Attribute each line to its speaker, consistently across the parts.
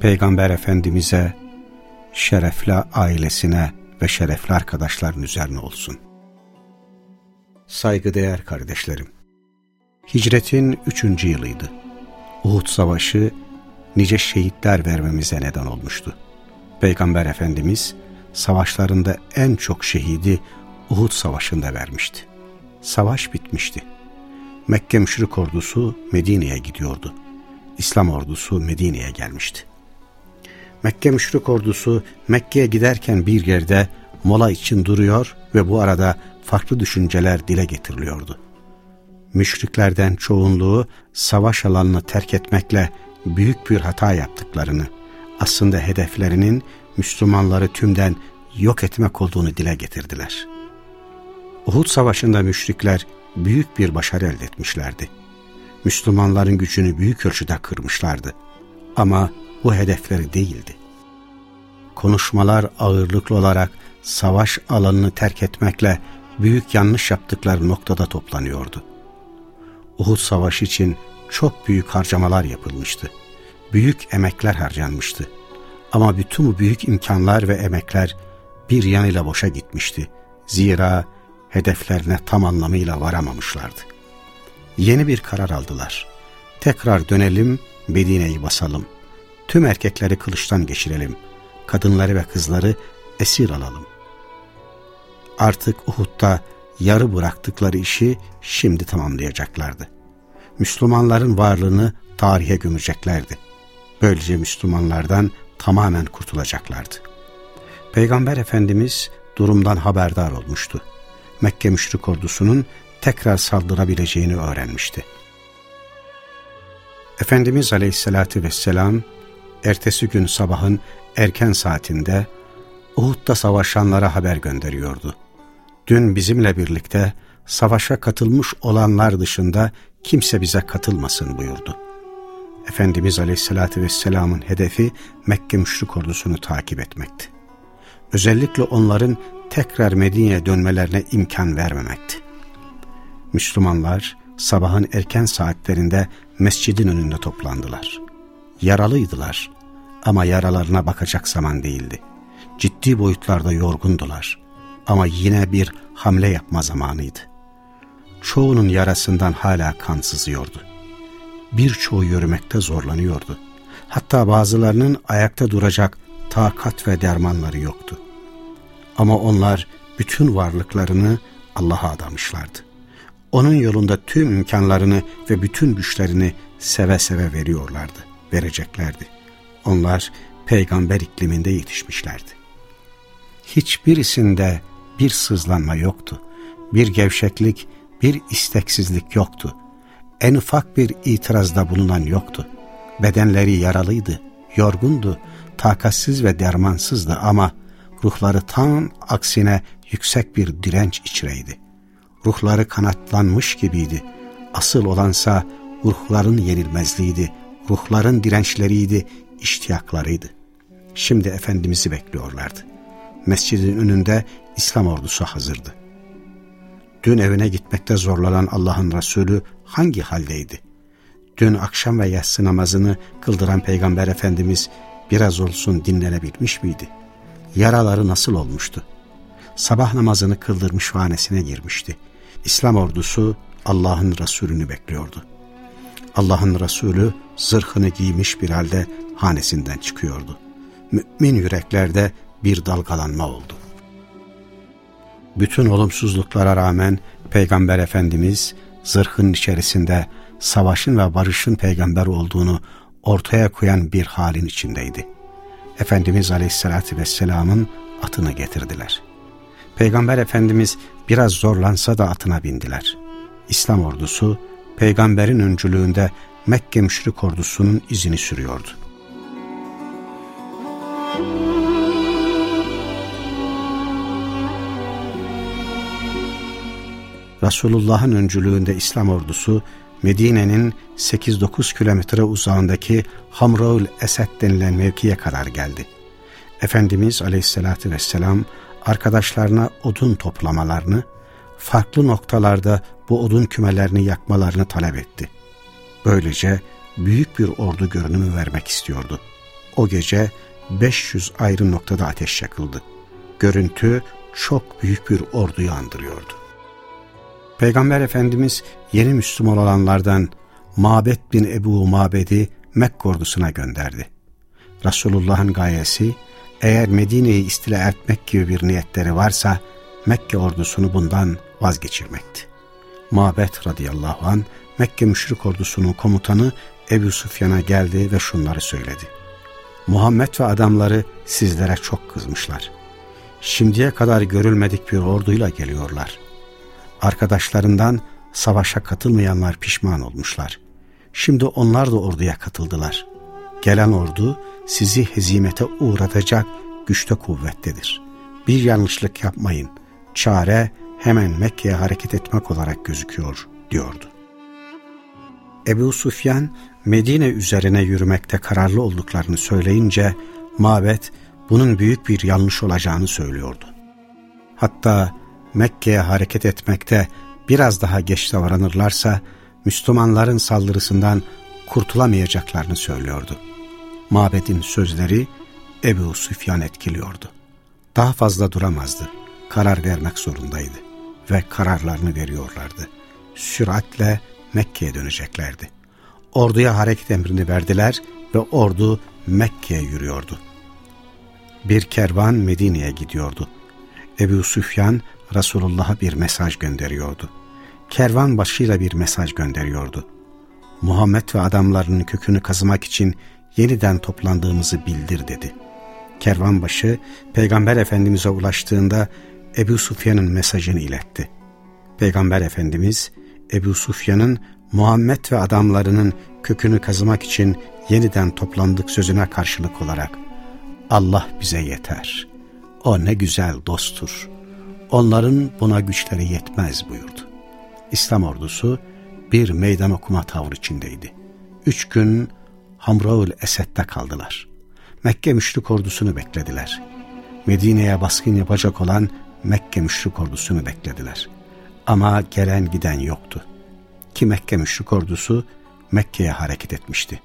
Speaker 1: Peygamber Efendimiz'e, şerefli ailesine ve şerefli arkadaşların üzerine olsun. Saygıdeğer kardeşlerim, hicretin üçüncü yılıydı. Uhud Savaşı nice şehitler vermemize neden olmuştu. Peygamber Efendimiz savaşlarında en çok şehidi Uhud Savaşı'nda vermişti. Savaş bitmişti. Mekke müşrik ordusu Medine'ye gidiyordu. İslam ordusu Medine'ye gelmişti. Mekke müşrik ordusu Mekke'ye giderken bir yerde mola için duruyor ve bu arada farklı düşünceler dile getiriliyordu. Müşriklerden çoğunluğu savaş alanını terk etmekle büyük bir hata yaptıklarını, aslında hedeflerinin Müslümanları tümden yok etmek olduğunu dile getirdiler. Uhud Savaşı'nda müşrikler büyük bir başarı elde etmişlerdi. Müslümanların gücünü büyük ölçüde kırmışlardı. Ama bu hedefleri değildi. Konuşmalar ağırlıklı olarak savaş alanını terk etmekle büyük yanlış yaptıkları noktada toplanıyordu. Uhud Savaşı için çok büyük harcamalar yapılmıştı. Büyük emekler harcanmıştı. Ama bütün bu büyük imkanlar ve emekler bir yanıyla boşa gitmişti. Zira hedeflerine tam anlamıyla varamamışlardı. Yeni bir karar aldılar. Tekrar dönelim, Medine'yi basalım. Tüm erkekleri kılıçtan geçirelim. Kadınları ve kızları esir alalım. Artık Uhud'da yarı bıraktıkları işi şimdi tamamlayacaklardı. Müslümanların varlığını tarihe gömeceklerdi. Böylece Müslümanlardan tamamen kurtulacaklardı. Peygamber Efendimiz durumdan haberdar olmuştu. Mekke müşrik ordusunun tekrar saldırabileceğini öğrenmişti. Efendimiz Aleyhisselatü Vesselam ertesi gün sabahın erken saatinde Uhud'da savaşanlara haber gönderiyordu. Dün bizimle birlikte savaşa katılmış olanlar dışında kimse bize katılmasın buyurdu. Efendimiz Aleyhisselatü Vesselam'ın hedefi Mekke müşrik ordusunu takip etmekti. Özellikle onların tekrar Medine'ye dönmelerine imkan vermemekti. Müslümanlar sabahın erken saatlerinde mescidin önünde toplandılar. Yaralıydılar ama yaralarına bakacak zaman değildi. Ciddi boyutlarda yorgundular ama yine bir hamle yapma zamanıydı. Çoğunun yarasından hala kan sızıyordu. Birçoğu yürümekte zorlanıyordu. Hatta bazılarının ayakta duracak takat ve dermanları yoktu. Ama onlar bütün varlıklarını Allah'a adamışlardı. Onun yolunda tüm imkanlarını ve bütün güçlerini seve seve veriyorlardı, vereceklerdi. Onlar peygamber ikliminde yetişmişlerdi. Hiçbirisinde bir sızlanma yoktu, bir gevşeklik, bir isteksizlik yoktu. En ufak bir itirazda bulunan yoktu. Bedenleri yaralıydı, yorgundu, takatsiz ve dermansızdı ama ruhları tam aksine yüksek bir direnç içreydi. Ruhları kanatlanmış gibiydi. Asıl olansa ruhların yenilmezliğiydi, ruhların dirençleriydi, iştiyaklarıydı. Şimdi Efendimiz'i bekliyorlardı. Mescidin önünde İslam ordusu hazırdı. Dün evine gitmekte zorlanan Allah'ın Resulü hangi haldeydi? Dün akşam ve yatsı namazını kıldıran Peygamber Efendimiz biraz olsun dinlenebilmiş miydi? Yaraları nasıl olmuştu? Sabah namazını kıldırmış vanesine girmişti. İslam ordusu Allah'ın Resulünü bekliyordu. Allah'ın Resulü zırhını giymiş bir halde hanesinden çıkıyordu. Mümin yüreklerde bir dalgalanma oldu. Bütün olumsuzluklara rağmen Peygamber Efendimiz zırhın içerisinde savaşın ve barışın peygamber olduğunu ortaya koyan bir halin içindeydi. Efendimiz Aleyhisselatü Vesselam'ın atını getirdiler. Peygamber Efendimiz biraz zorlansa da atına bindiler. İslam ordusu peygamberin öncülüğünde Mekke müşrik ordusunun izini sürüyordu. Resulullah'ın öncülüğünde İslam ordusu Medine'nin 8-9 kilometre uzağındaki Hamraül Esed denilen mevkiye kadar geldi. Efendimiz aleyhissalatü vesselam arkadaşlarına odun toplamalarını, farklı noktalarda bu odun kümelerini yakmalarını talep etti. Böylece büyük bir ordu görünümü vermek istiyordu. O gece 500 ayrı noktada ateş yakıldı. Görüntü çok büyük bir orduyu andırıyordu. Peygamber Efendimiz yeni Müslüman olanlardan Mabet bin Ebu Mabed'i Mekke ordusuna gönderdi. Resulullah'ın gayesi eğer Medine'yi istila etmek gibi bir niyetleri varsa Mekke ordusunu bundan vazgeçirmekti. Mabet radıyallahu an Mekke müşrik ordusunun komutanı Ebu Sufyan'a geldi ve şunları söyledi. Muhammed ve adamları sizlere çok kızmışlar. Şimdiye kadar görülmedik bir orduyla geliyorlar. Arkadaşlarından savaşa katılmayanlar pişman olmuşlar. Şimdi onlar da orduya katıldılar. Gelen ordu sizi hezimete uğratacak güçte kuvvettedir. Bir yanlışlık yapmayın. Çare hemen Mekke'ye hareket etmek olarak gözüküyor diyordu. Ebu Sufyan Medine üzerine yürümekte kararlı olduklarını söyleyince Mabet bunun büyük bir yanlış olacağını söylüyordu. Hatta Mekke'ye hareket etmekte biraz daha geç davranırlarsa Müslümanların saldırısından kurtulamayacaklarını söylüyordu. Mabed'in sözleri Ebu Süfyan etkiliyordu. Daha fazla duramazdı. Karar vermek zorundaydı. Ve kararlarını veriyorlardı. Süratle Mekke'ye döneceklerdi. Orduya hareket emrini verdiler ve ordu Mekke'ye yürüyordu. Bir kervan Medine'ye gidiyordu. Ebu Süfyan Resulullah'a bir mesaj gönderiyordu. Kervan başıyla bir mesaj gönderiyordu. Muhammed ve adamlarının kökünü kazımak için yeniden toplandığımızı bildir dedi. Kervanbaşı Peygamber Efendimiz'e ulaştığında Ebu Sufyan'ın mesajını iletti. Peygamber Efendimiz Ebu Sufyan'ın Muhammed ve adamlarının kökünü kazımak için yeniden toplandık sözüne karşılık olarak Allah bize yeter. O ne güzel dosttur. Onların buna güçleri yetmez buyurdu. İslam ordusu bir meydan okuma tavrı içindeydi. Üç gün Hamraul Esed'de kaldılar. Mekke müşrik ordusunu beklediler. Medine'ye baskın yapacak olan Mekke müşrik ordusunu beklediler. Ama gelen giden yoktu. Ki Mekke müşrik ordusu Mekke'ye hareket etmişti.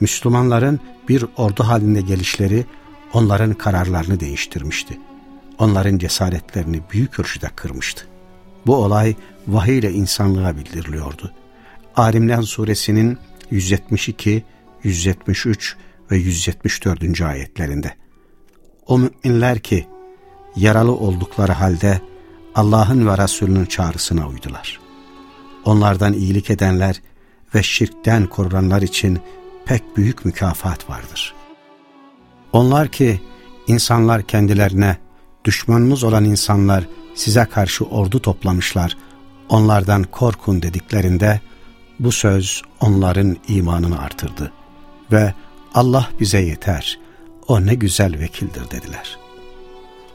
Speaker 1: Müslümanların bir ordu halinde gelişleri onların kararlarını değiştirmişti. Onların cesaretlerini büyük ölçüde kırmıştı. Bu olay vahiy ile insanlığa bildiriliyordu. Alimlen suresinin 172, 173 ve 174. ayetlerinde. O müminler ki yaralı oldukları halde Allah'ın ve Resulünün çağrısına uydular. Onlardan iyilik edenler ve şirkten korunanlar için pek büyük mükafat vardır. Onlar ki insanlar kendilerine düşmanınız olan insanlar size karşı ordu toplamışlar, onlardan korkun dediklerinde bu söz onların imanını artırdı ve Allah bize yeter, o ne güzel vekildir dediler.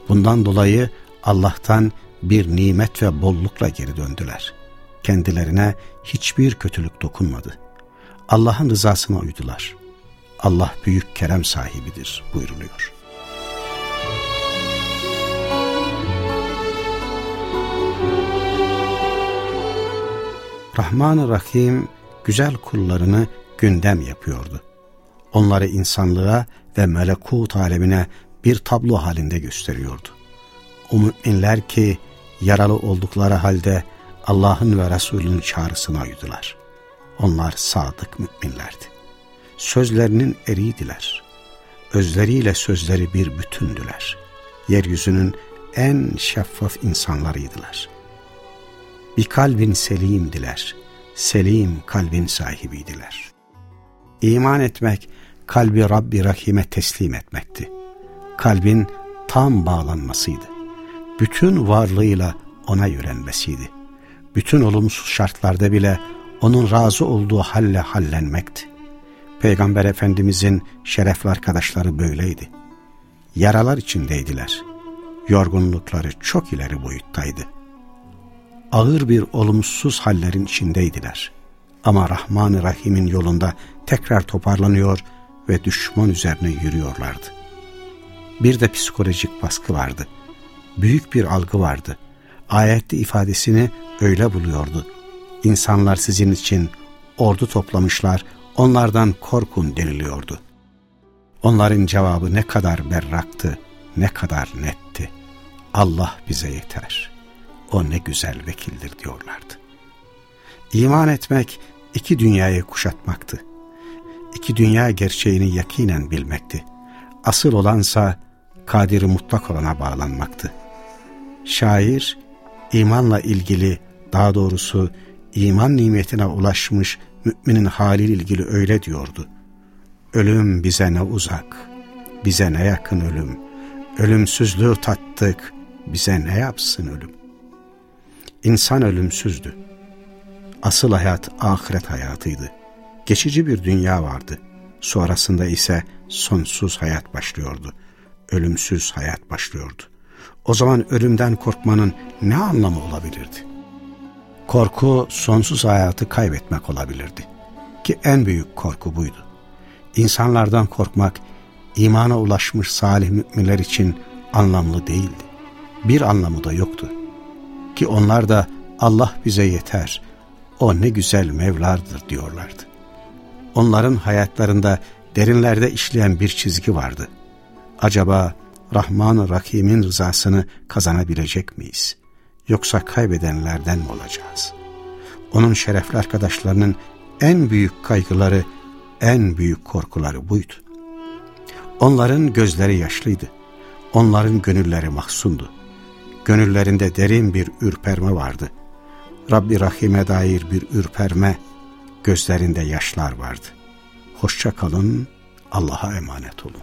Speaker 1: Bundan dolayı Allah'tan bir nimet ve bollukla geri döndüler. Kendilerine hiçbir kötülük dokunmadı. Allah'ın rızasına uydular. Allah büyük kerem sahibidir buyruluyor. Rahman-ı Rahim güzel kullarını gündem yapıyordu. Onları insanlığa ve melekut alemine bir tablo halinde gösteriyordu. O müminler ki yaralı oldukları halde Allah'ın ve Resulünün çağrısına uydular. Onlar sadık müminlerdi. Sözlerinin eriydiler. Özleriyle sözleri bir bütündüler. Yeryüzünün en şeffaf insanlarıydılar. Bir kalbin selimdiler. Selim kalbin sahibiydiler. İman etmek, kalbi Rabbi Rahim'e teslim etmekti. Kalbin tam bağlanmasıydı. Bütün varlığıyla ona yönelmesiydi. Bütün olumsuz şartlarda bile onun razı olduğu halle hallenmekti. Peygamber Efendimizin şerefli arkadaşları böyleydi. Yaralar içindeydiler. Yorgunlukları çok ileri boyuttaydı. ağır bir olumsuz hallerin içindeydiler. Ama Rahman-ı Rahim'in yolunda tekrar toparlanıyor ve düşman üzerine yürüyorlardı. Bir de psikolojik baskı vardı. Büyük bir algı vardı. Ayette ifadesini öyle buluyordu. İnsanlar sizin için ordu toplamışlar, onlardan korkun deniliyordu. Onların cevabı ne kadar berraktı, ne kadar netti. Allah bize yeter. O ne güzel vekildir diyorlardı. İman etmek iki dünyayı kuşatmaktı. İki dünya gerçeğini yakinen bilmekti. Asıl olansa kadiri mutlak olana bağlanmaktı. Şair, imanla ilgili, daha doğrusu iman nimetine ulaşmış müminin haliyle ilgili öyle diyordu. Ölüm bize ne uzak, bize ne yakın ölüm. Ölümsüzlüğü tattık, bize ne yapsın ölüm. İnsan ölümsüzdü. Asıl hayat ahiret hayatıydı. Geçici bir dünya vardı. Sonrasında ise sonsuz hayat başlıyordu. Ölümsüz hayat başlıyordu. O zaman ölümden korkmanın ne anlamı olabilirdi? Korku sonsuz hayatı kaybetmek olabilirdi. Ki en büyük korku buydu. İnsanlardan korkmak imana ulaşmış salih müminler için anlamlı değildi. Bir anlamı da yoktu. Ki onlar da Allah bize yeter, o ne güzel Mevlardır diyorlardı. Onların hayatlarında derinlerde işleyen bir çizgi vardı. Acaba Rahman-ı Rahim'in rızasını kazanabilecek miyiz? Yoksa kaybedenlerden mi olacağız? Onun şerefli arkadaşlarının en büyük kaygıları, en büyük korkuları buydu. Onların gözleri yaşlıydı. Onların gönülleri mahsundu. Gönüllerinde derin bir ürperme vardı. Rabbi Rahim'e dair bir ürperme, gözlerinde yaşlar vardı. Hoşça kalın, Allah'a emanet olun.